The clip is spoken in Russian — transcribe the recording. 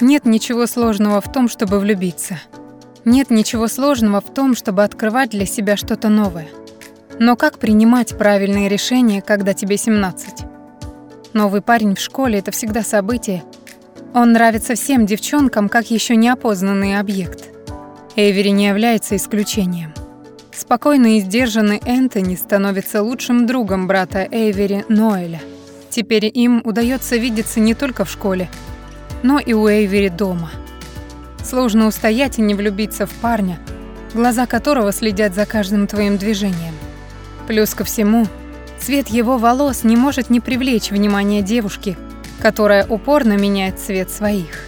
Нет ничего сложного в том, чтобы влюбиться. Нет ничего сложного в том, чтобы открывать для себя что-то новое. Но как принимать правильные решения, когда тебе 17? Новый парень в школе — это всегда событие. Он нравится всем девчонкам, как еще неопознанный объект. Эйвери не является исключением. Спокойный и сдержанный Энтони становится лучшим другом брата Эйвери Ноэля. Теперь им удается видеться не только в школе, но и у Эйвери дома. Сложно устоять и не влюбиться в парня, глаза которого следят за каждым твоим движением. Плюс ко всему, цвет его волос не может не привлечь внимание девушки, которая упорно меняет цвет своих.